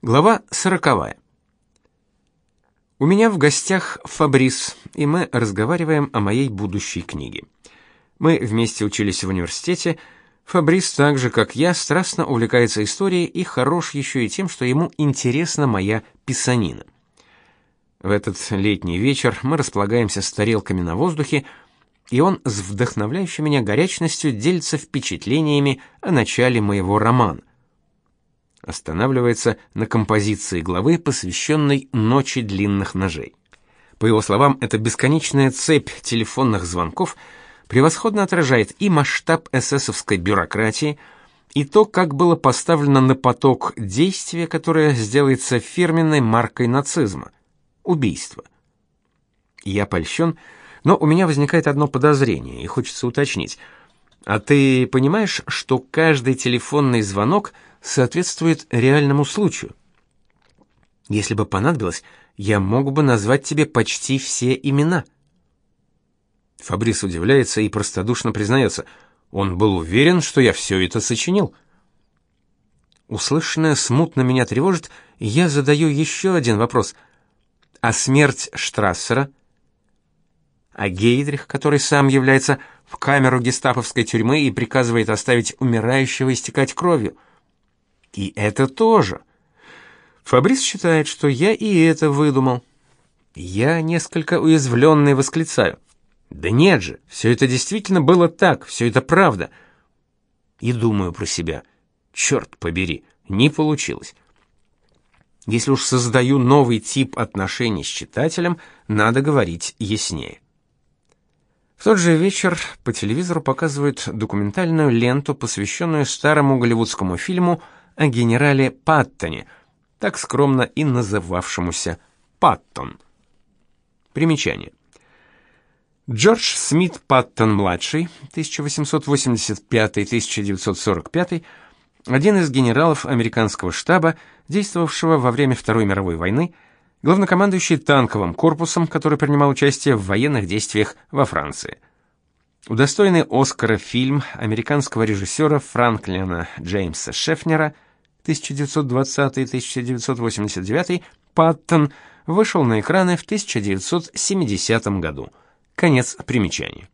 Глава сороковая. У меня в гостях Фабрис, и мы разговариваем о моей будущей книге. Мы вместе учились в университете. Фабрис, так же как я, страстно увлекается историей и хорош еще и тем, что ему интересна моя писанина. В этот летний вечер мы располагаемся с тарелками на воздухе, и он с вдохновляющей меня горячностью делится впечатлениями о начале моего романа останавливается на композиции главы, посвященной Ночи длинных ножей. По его словам, эта бесконечная цепь телефонных звонков превосходно отражает и масштаб эсэсовской бюрократии, и то, как было поставлено на поток действие, которое сделается фирменной маркой нацизма убийство. Я польщен, но у меня возникает одно подозрение, и хочется уточнить. А ты понимаешь, что каждый телефонный звонок — соответствует реальному случаю. Если бы понадобилось, я мог бы назвать тебе почти все имена. Фабрис удивляется и простодушно признается, он был уверен, что я все это сочинил. Услышанное смутно меня тревожит, и я задаю еще один вопрос. А смерть Штрассера? А Гейдрих, который сам является в камеру гестаповской тюрьмы и приказывает оставить умирающего истекать кровью? И это тоже. Фабрис считает, что я и это выдумал. Я несколько уязвленный восклицаю. Да нет же, все это действительно было так, все это правда. И думаю про себя. Черт побери, не получилось. Если уж создаю новый тип отношений с читателем, надо говорить яснее. В тот же вечер по телевизору показывают документальную ленту, посвященную старому голливудскому фильму о генерале Паттоне, так скромно и называвшемуся Паттон. Примечание. Джордж Смит Паттон-младший, 1885-1945, один из генералов американского штаба, действовавшего во время Второй мировой войны, главнокомандующий танковым корпусом, который принимал участие в военных действиях во Франции. Удостоенный Оскара фильм американского режиссера Франклина Джеймса Шефнера – 1920-1989, Паттон вышел на экраны в 1970 году. Конец примечания.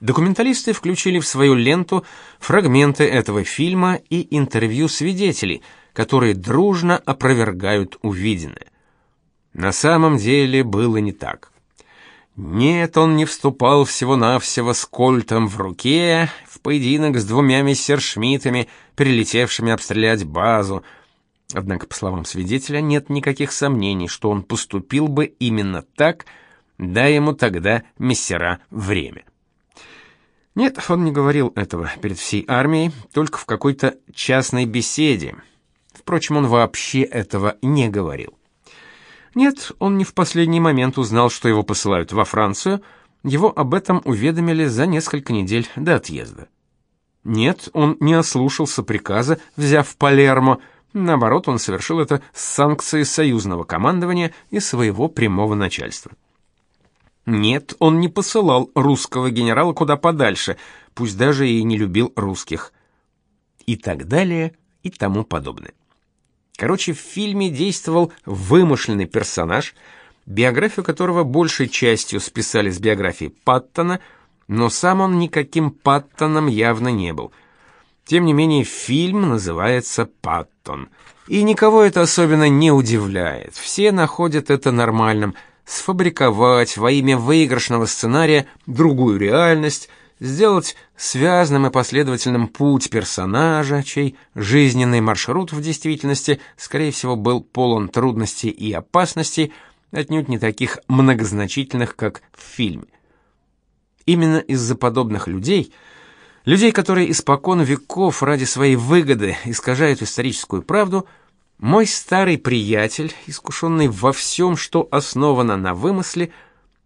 Документалисты включили в свою ленту фрагменты этого фильма и интервью свидетелей, которые дружно опровергают увиденное. На самом деле было не так. Нет, он не вступал всего-навсего с кольтом в руке в поединок с двумя мессершмиттами, прилетевшими обстрелять базу. Однако, по словам свидетеля, нет никаких сомнений, что он поступил бы именно так, дай ему тогда мессера время. Нет, он не говорил этого перед всей армией, только в какой-то частной беседе. Впрочем, он вообще этого не говорил. Нет, он не в последний момент узнал, что его посылают во Францию. Его об этом уведомили за несколько недель до отъезда. Нет, он не ослушался приказа, взяв Палермо. Наоборот, он совершил это с санкцией союзного командования и своего прямого начальства. Нет, он не посылал русского генерала куда подальше, пусть даже и не любил русских. И так далее, и тому подобное. Короче, в фильме действовал вымышленный персонаж, биографию которого большей частью списали с биографии Паттона, но сам он никаким Паттоном явно не был. Тем не менее, фильм называется «Паттон». И никого это особенно не удивляет. Все находят это нормальным. Сфабриковать во имя выигрышного сценария другую реальность – сделать связанным и последовательным путь персонажа, чей жизненный маршрут в действительности, скорее всего, был полон трудностей и опасностей, отнюдь не таких многозначительных, как в фильме. Именно из-за подобных людей, людей, которые испокон веков ради своей выгоды искажают историческую правду, мой старый приятель, искушенный во всем, что основано на вымысле,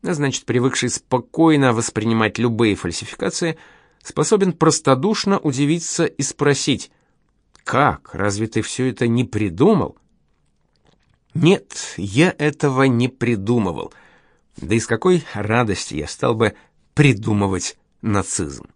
а значит, привыкший спокойно воспринимать любые фальсификации, способен простодушно удивиться и спросить: "Как? Разве ты все это не придумал?" Нет, я этого не придумывал. Да и с какой радости я стал бы придумывать нацизм?